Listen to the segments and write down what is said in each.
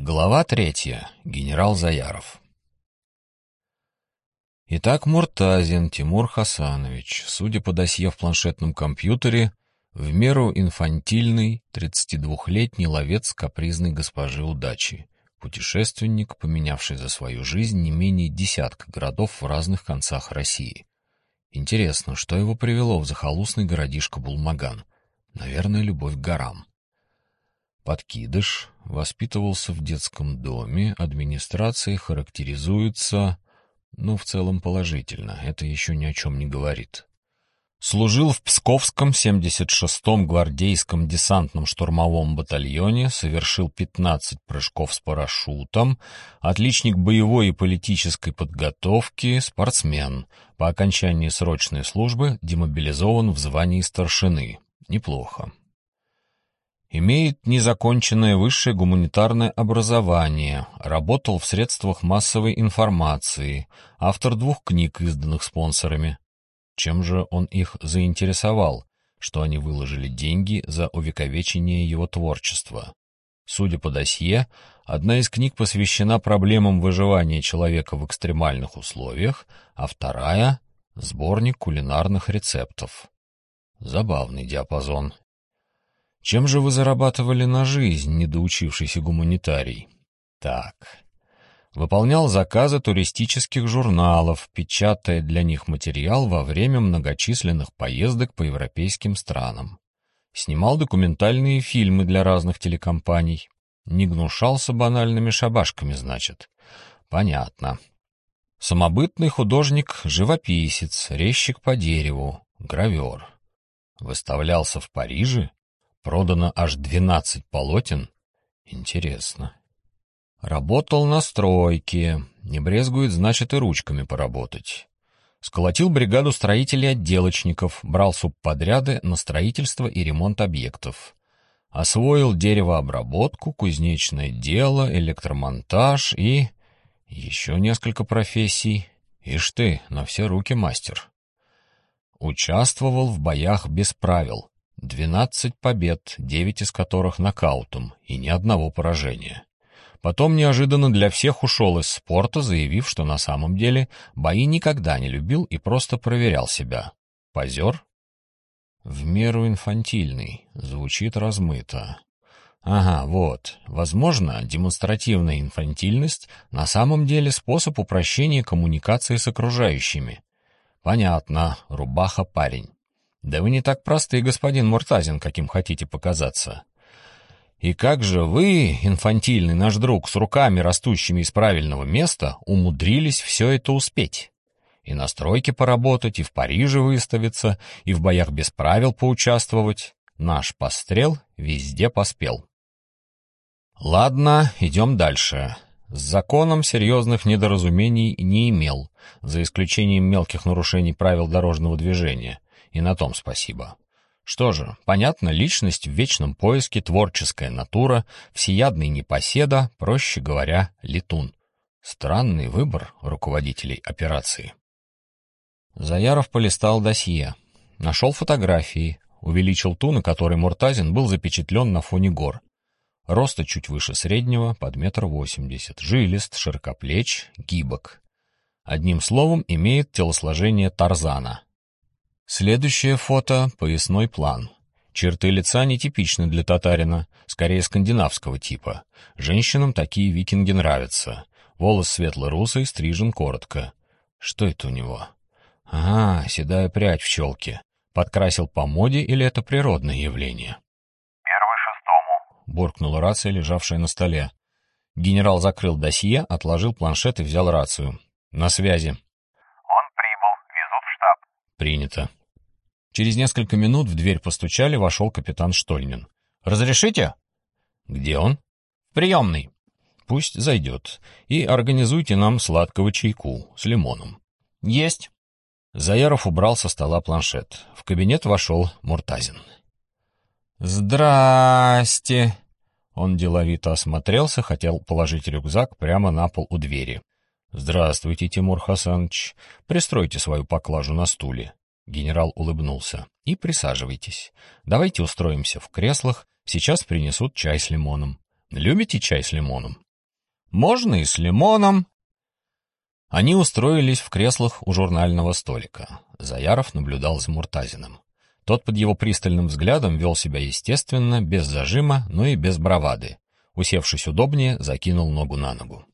Глава третья. Генерал Заяров. Итак, Муртазин Тимур Хасанович, судя по досье в планшетном компьютере, в меру инфантильный, 32-летний ловец капризной госпожи удачи, путешественник, поменявший за свою жизнь не менее десятка городов в разных концах России. Интересно, что его привело в захолустный городишко Булмаган? Наверное, любовь к горам. Подкидыш воспитывался в детском доме, администрация характеризуется, ну, в целом положительно, это еще ни о чем не говорит. Служил в Псковском 76-м гвардейском десантном штурмовом батальоне, совершил 15 прыжков с парашютом, отличник боевой и политической подготовки, спортсмен, по окончании срочной службы демобилизован в звании старшины. Неплохо. Имеет незаконченное высшее гуманитарное образование, работал в средствах массовой информации, автор двух книг, изданных спонсорами. Чем же он их заинтересовал, что они выложили деньги за увековечение его творчества? Судя по досье, одна из книг посвящена проблемам выживания человека в экстремальных условиях, а вторая — сборник кулинарных рецептов. Забавный диапазон, чем же вы зарабатывали на жизнь, недоучившийся гуманитарий? Так. Выполнял заказы туристических журналов, печатая для них материал во время многочисленных поездок по европейским странам. Снимал документальные фильмы для разных телекомпаний. Не гнушался банальными шабашками, значит. Понятно. Самобытный художник-живописец, резчик по дереву, гравер. Выставлялся в Париже? Продано аж двенадцать полотен? Интересно. Работал на стройке. Не брезгует, значит, и ручками поработать. Сколотил бригаду строителей-отделочников, брал субподряды на строительство и ремонт объектов. Освоил деревообработку, кузнечное дело, электромонтаж и... еще несколько профессий. Ишь ты, на все руки мастер. Участвовал в боях без правил, Двенадцать побед, девять из которых нокаутом, и ни одного поражения. Потом неожиданно для всех ушел из спорта, заявив, что на самом деле бои никогда не любил и просто проверял себя. Позер? В меру инфантильный, звучит размыто. Ага, вот. Возможно, демонстративная инфантильность на самом деле способ упрощения коммуникации с окружающими. Понятно, рубаха парень. Да вы не так просты, господин Муртазин, каким хотите показаться. И как же вы, инфантильный наш друг, с руками, растущими из правильного места, умудрились все это успеть? И на стройке поработать, и в Париже выставиться, и в боях без правил поучаствовать. Наш пострел везде поспел. Ладно, идем дальше. С законом серьезных недоразумений не имел, за исключением мелких нарушений правил дорожного движения — и на том спасибо. Что же, понятно, личность в вечном поиске, творческая натура, всеядный непоседа, проще говоря, летун. Странный выбор руководителей операции. Заяров полистал досье, нашел фотографии, увеличил ту, на которой Муртазин был запечатлен на фоне гор. Роста чуть выше среднего, под метр восемьдесят, жилист, широкоплеч, гибок. Одним словом, имеет телосложение Тарзана — Следующее фото — поясной план. Черты лица нетипичны для татарина, скорее скандинавского типа. Женщинам такие викинги нравятся. Волос светло-русый, стрижен коротко. Что это у него? Ага, седая прядь в челке. Подкрасил по моде или это природное явление? «Первый шестому», — буркнула рация, лежавшая на столе. Генерал закрыл досье, отложил планшет и взял рацию. «На связи». «Он прибыл. Везут в штаб». «Принято». Через несколько минут в дверь постучали, вошел капитан Штольнин. «Разрешите?» «Где он?» «В приемной». «Пусть зайдет. И организуйте нам сладкого чайку с лимоном». «Есть». Заяров убрал со стола планшет. В кабинет вошел Муртазин. «Здрасте!» Он деловито осмотрелся, хотел положить рюкзак прямо на пол у двери. «Здравствуйте, Тимур Хасанович. Пристройте свою поклажу на стуле. Генерал улыбнулся. «И присаживайтесь. Давайте устроимся в креслах. Сейчас принесут чай с лимоном. Любите чай с лимоном?» Можно и с лимоном. Они устроились в креслах у журнального столика. Заяров наблюдал за Муртазиным. Тот под его пристальным взглядом вел себя естественно, без зажима, но и без бравады. Усевшись удобнее, закинул ногу на ногу.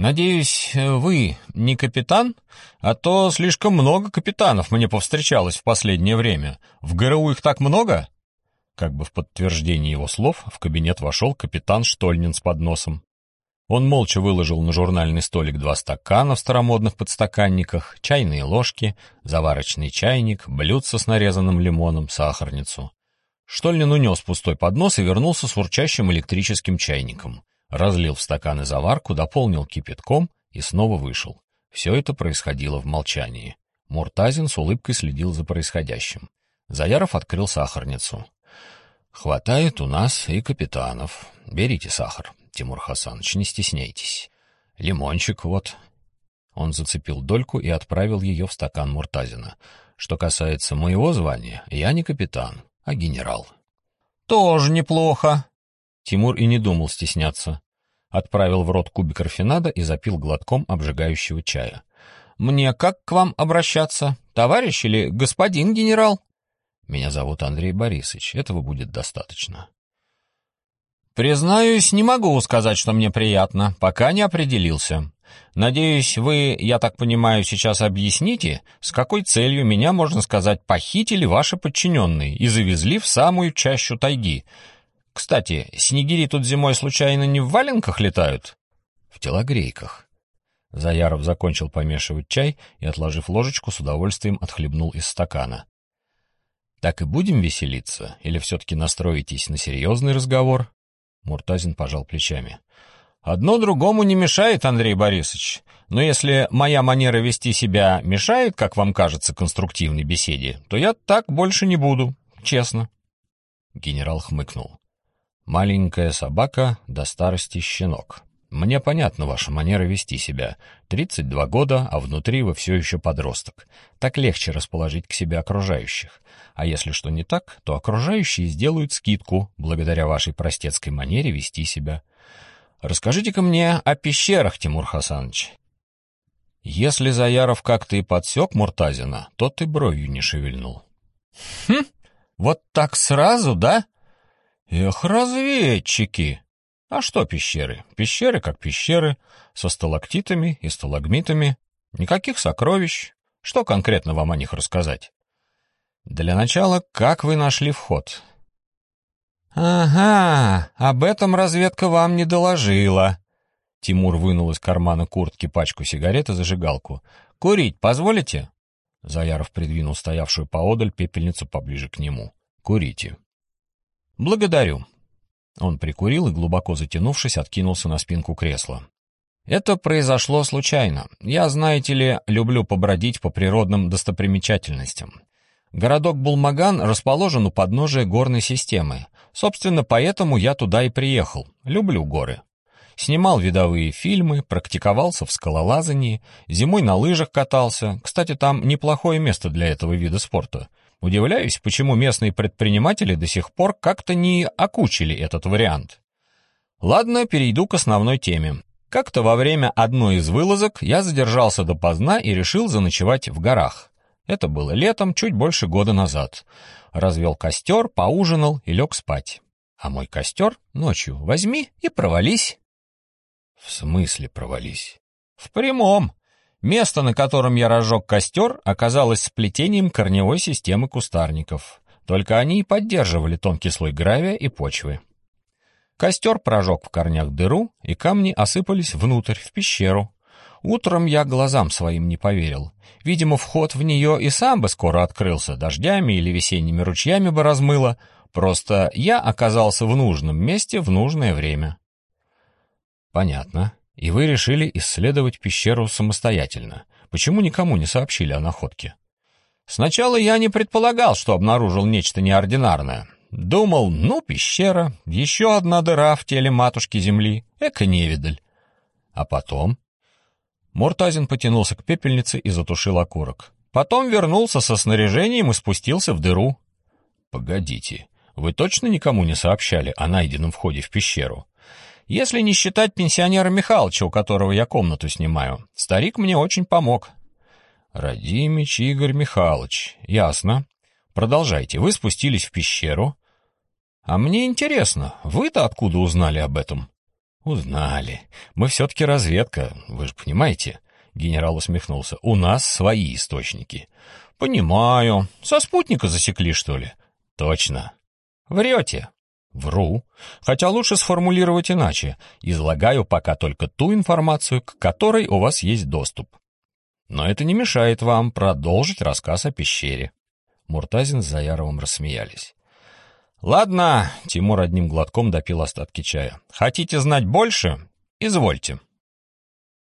«Надеюсь, вы не капитан? А то слишком много капитанов мне повстречалось в последнее время. В ГРУ их так много?» Как бы в подтверждение его слов в кабинет вошел капитан Штольнин с подносом. Он молча выложил на журнальный столик два стакана в старомодных подстаканниках, чайные ложки, заварочный чайник, блюдце с нарезанным лимоном, сахарницу. Штольнин унес пустой поднос и вернулся с урчащим электрическим чайником. Разлил в стаканы заварку, дополнил кипятком и снова вышел. Все это происходило в молчании. Муртазин с улыбкой следил за происходящим. Заяров открыл сахарницу. «Хватает у нас и капитанов. Берите сахар». Тимур Хасанович, не стесняйтесь. Лимончик вот. Он зацепил дольку и отправил ее в стакан Муртазина. Что касается моего звания, я не капитан, а генерал. Тоже неплохо. Тимур и не думал стесняться. Отправил в рот кубик рафинада и запил глотком обжигающего чая. Мне как к вам обращаться? Товарищ или господин генерал? Меня зовут Андрей Борисович. Этого будет достаточно. Признаюсь, не могу сказать, что мне приятно, пока не определился. Надеюсь, вы, я так понимаю, сейчас объясните, с какой целью меня, можно сказать, похитили ваши подчиненные и завезли в самую чащу тайги. Кстати, снегири тут зимой случайно не в валенках летают? В телогрейках. Заяров закончил помешивать чай и, отложив ложечку, с удовольствием отхлебнул из стакана. Так и будем веселиться, или все-таки настроитесь на серьезный разговор? Муртазин пожал плечами. «Одно другому не мешает, Андрей Борисович. Но если моя манера вести себя мешает, как вам кажется, конструктивной беседе, то я так больше не буду, честно». Генерал хмыкнул. «Маленькая собака до старости щенок. Мне понятна ваша манера вести себя. Тридцать два года, а внутри вы все еще подросток. Так легче расположить к себе окружающих. А если что не так, то окружающие сделают скидку, благодаря вашей простецкой манере вести себя. Расскажите-ка мне о пещерах, Тимур Хасанович. Если Заяров как-то и подсек Муртазина, то ты бровью не шевельнул. Хм, вот так сразу, да? Эх, разведчики! А что пещеры? Пещеры как пещеры, со сталактитами и сталагмитами. Никаких сокровищ. Что конкретно вам о них рассказать? Для начала, как вы нашли вход? Ага, об этом разведка вам не доложила. Тимур вынул из кармана куртки пачку сигарет и зажигалку. Курить позволите? Заяров придвинул стоявшую поодаль пепельницу поближе к нему. Курите. Благодарю. Он прикурил и, глубоко затянувшись, откинулся на спинку кресла. Это произошло случайно. Я, знаете ли, люблю побродить по природным достопримечательностям. Городок Булмаган расположен у подножия горной системы. Собственно, поэтому я туда и приехал. Люблю горы. Снимал видовые фильмы, практиковался в скалолазании, зимой на лыжах катался. Кстати, там неплохое место для этого вида спорта. Удивляюсь, почему местные предприниматели до сих пор как-то не окучили этот вариант. Ладно, перейду к основной теме. Как-то во время одной из вылазок я задержался допоздна и решил заночевать в горах. Это было летом, чуть больше года назад. Развел костер, поужинал и лег спать. А мой костер ночью возьми и провались. В смысле провались? В прямом. Место, на котором я разжег костер, оказалось сплетением корневой системы кустарников. Только они и поддерживали тонкий слой гравия и почвы. Костер прожег в корнях дыру, и камни осыпались внутрь, в пещеру. Утром я глазам своим не поверил. Видимо, вход в нее и сам бы скоро открылся, дождями или весенними ручьями бы размыло. Просто я оказался в нужном месте в нужное время. Понятно. И вы решили исследовать пещеру самостоятельно. Почему никому не сообщили о находке? Сначала я не предполагал, что обнаружил нечто неординарное. Думал, ну, пещера, еще одна дыра в теле матушки Земли, эко-невидаль. А потом... Муртазин потянулся к пепельнице и затушил окурок. Потом вернулся со снаряжением и спустился в дыру. Погодите, вы точно никому не сообщали о найденном входе в пещеру? Если не считать пенсионера Михалыча, у которого я комнату снимаю. Старик мне очень помог. Радимич Игорь Михайлович. Ясно. Продолжайте. Вы спустились в пещеру. А мне интересно, вы-то откуда узнали об этом? Узнали. Мы все-таки разведка, вы же понимаете. Генерал усмехнулся. У нас свои источники. Понимаю. Со спутника засекли, что ли? Точно. Врете. Вру. Хотя лучше сформулировать иначе. Излагаю пока только ту информацию, к которой у вас есть доступ. Но это не мешает вам продолжить рассказ о пещере. Муртазин с Заяровым рассмеялись. «Ладно», — Тимур одним глотком допил остатки чая. «Хотите знать больше? Извольте».